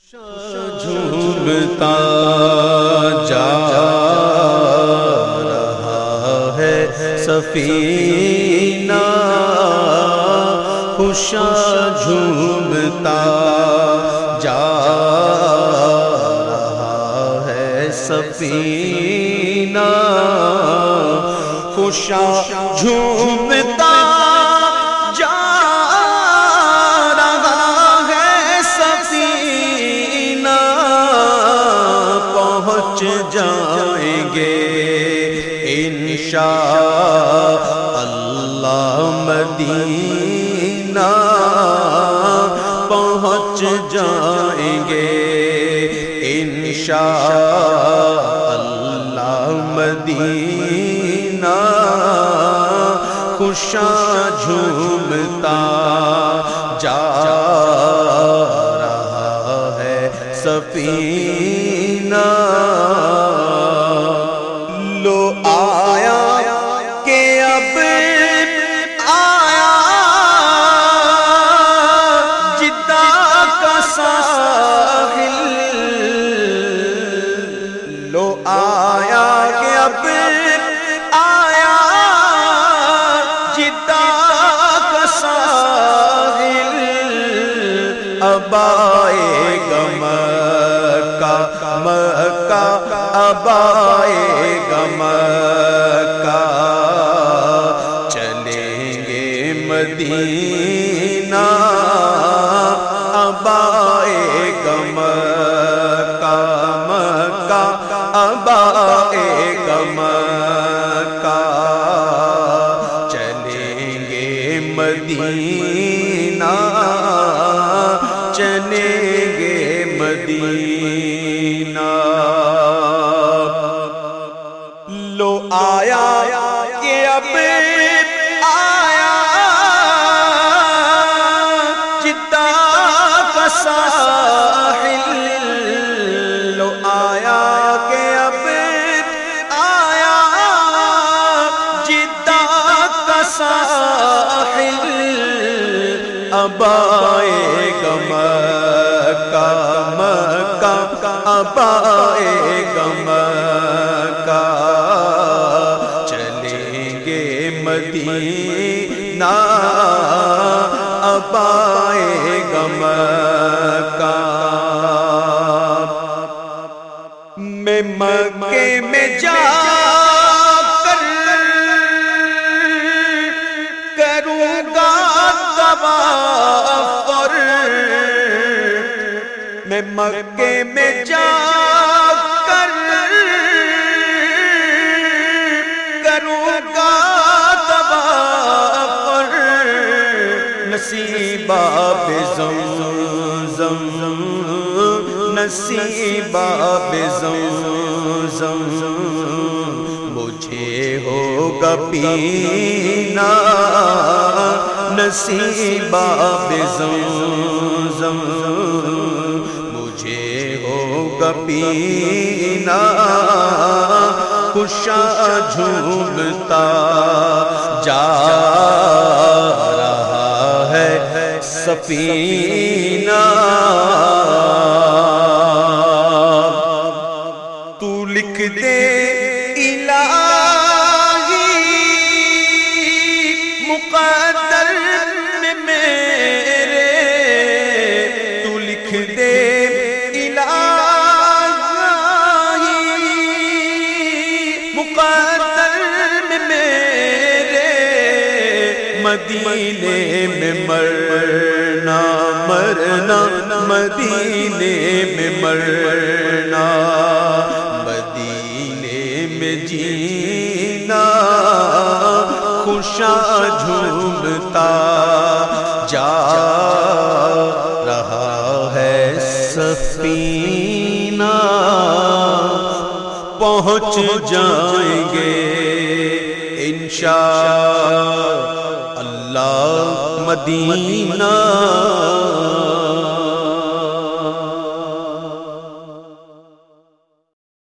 جھومتا جا رہا ہے سفینہ خوشا جھومتا جا رہا ہے سفینہ خوشا جھومتا انشاء اللہ مدینہ پہنچ جائیں گے۔ انشاء اللہ مدینہ خوشا جھومتا جا رہا ہے سفینہ۔ مکہ مکہ، اب آئے گا مکہ۔ چلیں گے مدینہ، اب آئے گا مکہ مکہ، اب آئے گا مکہ۔ چلیں گے مدینہ آیا کہ اب آیا جدہ کا ساحل لو آیا کہ اب آیا جدہ کا ساحل اب آئے گا مکہ مکہ اب آئے گا مدینہ اب آئے گا مکہ میں مکے میں جا کر کروں گا اور میں مکے میں جا نصیبہ زم زم نصیبہ زم زم مجھے ہوگا پینا نصیبہ زم زم مجھے ہوگا پینا خوشا جھومتا سفینہ۔ تو لکھ دے الہی مقدر میں میرے۔ تو لکھ دے الہی مقدر میں میرے۔ مدینے میں مرنا مرنا، مدینے میں مرنا، مدینے میں جینا خوشا جھومتا، جا رہا ہے سفینہ، پہنچ جائیں گے انشاء اللہ مدینہ